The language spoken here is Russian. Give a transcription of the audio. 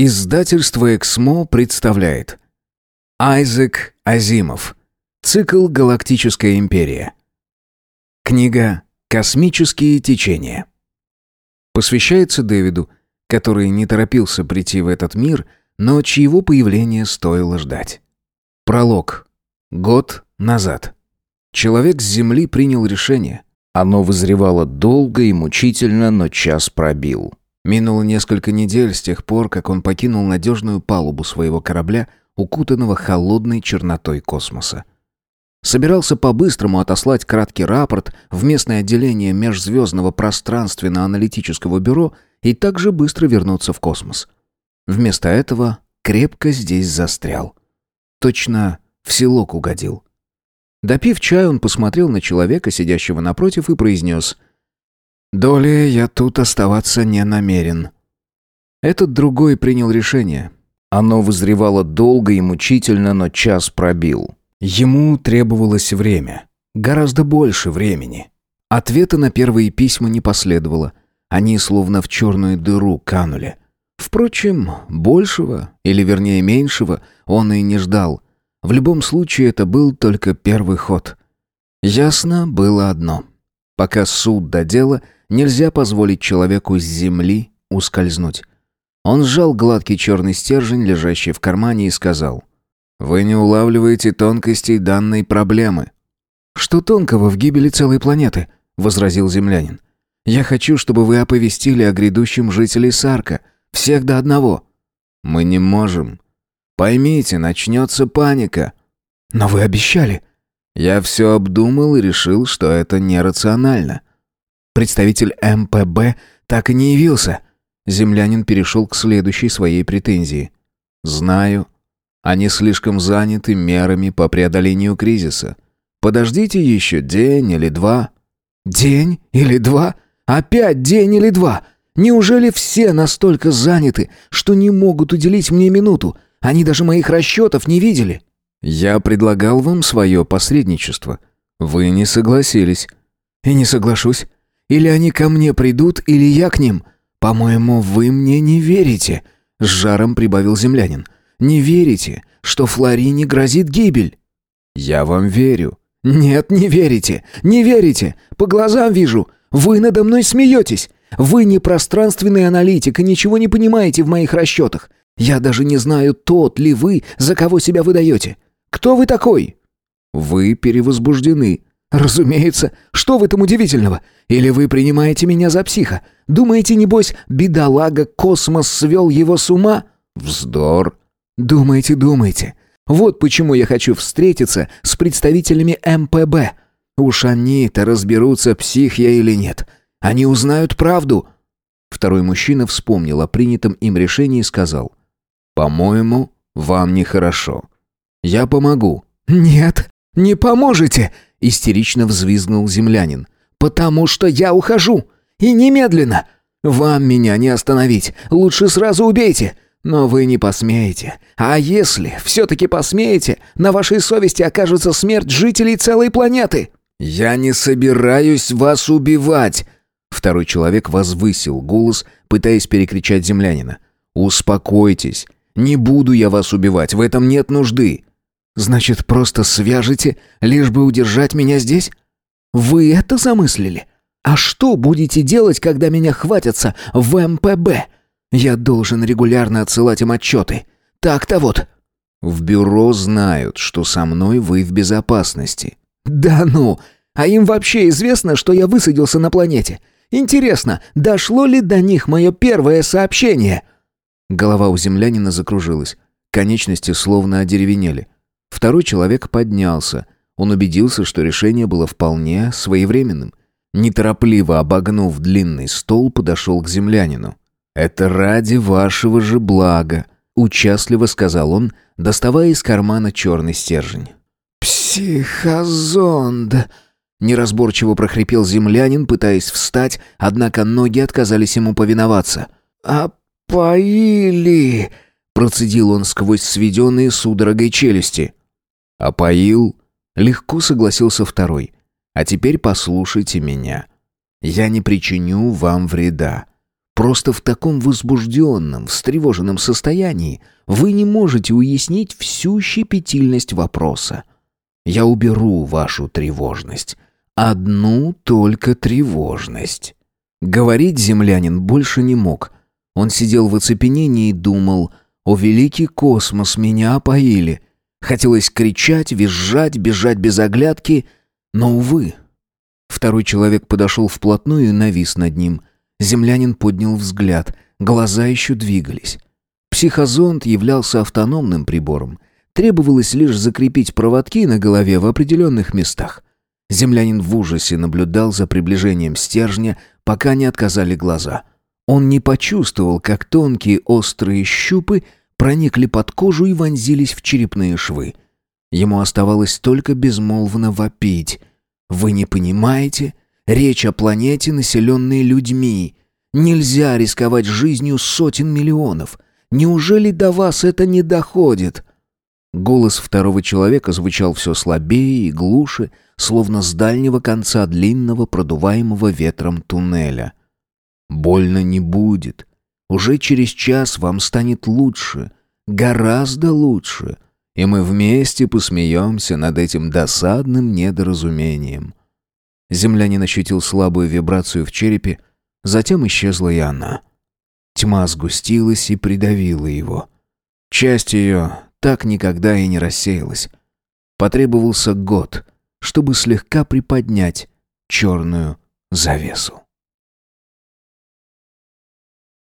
Издательство «Эксмо» представляет Айзек Азимов Цикл «Галактическая империя» Книга «Космические течения» Посвящается Дэвиду, который не торопился прийти в этот мир, но чьего появления стоило ждать. Пролог. Год назад. Человек с Земли принял решение. Оно вызревало долго и мучительно, но час пробил. Минуло несколько недель с тех пор, как он покинул надежную палубу своего корабля, укутанного холодной чернотой космоса. Собирался по-быстрому отослать краткий рапорт в местное отделение Межзвездного пространственно-аналитического бюро и также быстро вернуться в космос. Вместо этого крепко здесь застрял. Точно в селок угодил. Допив чай, он посмотрел на человека, сидящего напротив, и произнес Долей я тут оставаться не намерен. Этот другой принял решение. Оно вызревало долго и мучительно, но час пробил. Ему требовалось время. Гораздо больше времени. Ответа на первые письма не последовало. Они словно в черную дыру канули. Впрочем, большего, или вернее меньшего, он и не ждал. В любом случае, это был только первый ход. Ясно было одно. Пока суд до дела — Нельзя позволить человеку с земли ускользнуть. Он сжал гладкий черный стержень, лежащий в кармане, и сказал. «Вы не улавливаете тонкостей данной проблемы». «Что тонкого в гибели целой планеты?» — возразил землянин. «Я хочу, чтобы вы оповестили о грядущем жителей Сарка. Всех до одного». «Мы не можем. Поймите, начнется паника». «Но вы обещали». «Я все обдумал и решил, что это нерационально. Представитель МПБ так и не явился. Землянин перешел к следующей своей претензии. «Знаю. Они слишком заняты мерами по преодолению кризиса. Подождите еще день или два». «День или два? Опять день или два? Неужели все настолько заняты, что не могут уделить мне минуту? Они даже моих расчетов не видели». «Я предлагал вам свое посредничество. Вы не согласились». «И не соглашусь. Или они ко мне придут, или я к ним. По-моему, вы мне не верите», — с жаром прибавил землянин. «Не верите, что Флорине грозит гибель?» «Я вам верю». «Нет, не верите, не верите. По глазам вижу. Вы надо мной смеетесь. Вы не пространственный аналитик и ничего не понимаете в моих расчетах. Я даже не знаю, тот ли вы, за кого себя выдаете. Кто вы такой?» «Вы перевозбуждены», «Разумеется. Что в этом удивительного? Или вы принимаете меня за психа? Думаете, небось, бедолага космос свел его с ума?» «Вздор». «Думайте, думайте. Вот почему я хочу встретиться с представителями МПБ. Уж они-то разберутся, псих я или нет. Они узнают правду». Второй мужчина вспомнил о принятом им решении и сказал. «По-моему, вам нехорошо. Я помогу». «Нет, не поможете!» Истерично взвизгнул землянин. «Потому что я ухожу! И немедленно! Вам меня не остановить! Лучше сразу убейте! Но вы не посмеете. А если все-таки посмеете, на вашей совести окажется смерть жителей целой планеты!» «Я не собираюсь вас убивать!» Второй человек возвысил голос, пытаясь перекричать землянина. «Успокойтесь. Не буду я вас убивать, в этом нет нужды. Значит, просто свяжете, лишь бы удержать меня здесь? Вы это замыслили? А что будете делать, когда меня хватятся в МПБ? Я должен регулярно отсылать им отчеты. Так-то вот. В бюро знают, что со мной вы в безопасности. Да ну! А им вообще известно, что я высадился на планете. Интересно, дошло ли до них мое первое сообщение? Голова у землянина закружилась. Конечности словно одеревенели. Второй человек поднялся. Он убедился, что решение было вполне своевременным. Неторопливо обогнув длинный стол, подошел к землянину. «Это ради вашего же блага», — участливо сказал он, доставая из кармана черный стержень. «Психозонд», — неразборчиво прохрипел землянин, пытаясь встать, однако ноги отказались ему повиноваться. «А поили», — процедил он сквозь сведенные судорогой челюсти. «Опоил?» Легко согласился второй. «А теперь послушайте меня. Я не причиню вам вреда. Просто в таком возбужденном, встревоженном состоянии вы не можете уяснить всю щепетильность вопроса. Я уберу вашу тревожность. Одну только тревожность. Говорить землянин больше не мог. Он сидел в оцепенении и думал, «О, великий космос, меня опоили!» Хотелось кричать, визжать, бежать без оглядки, но, увы. Второй человек подошел вплотную и навис над ним. Землянин поднял взгляд, глаза еще двигались. Психозонд являлся автономным прибором. Требовалось лишь закрепить проводки на голове в определенных местах. Землянин в ужасе наблюдал за приближением стержня, пока не отказали глаза. Он не почувствовал, как тонкие острые щупы проникли под кожу и вонзились в черепные швы. Ему оставалось только безмолвно вопить. «Вы не понимаете? Речь о планете, населенной людьми. Нельзя рисковать жизнью сотен миллионов. Неужели до вас это не доходит?» Голос второго человека звучал все слабее и глуше, словно с дальнего конца длинного, продуваемого ветром туннеля. «Больно не будет. Уже через час вам станет лучше, гораздо лучше, и мы вместе посмеемся над этим досадным недоразумением». Землянин ощутил слабую вибрацию в черепе, затем исчезла и она. Тьма сгустилась и придавила его. Часть ее так никогда и не рассеялась. Потребовался год, чтобы слегка приподнять черную завесу.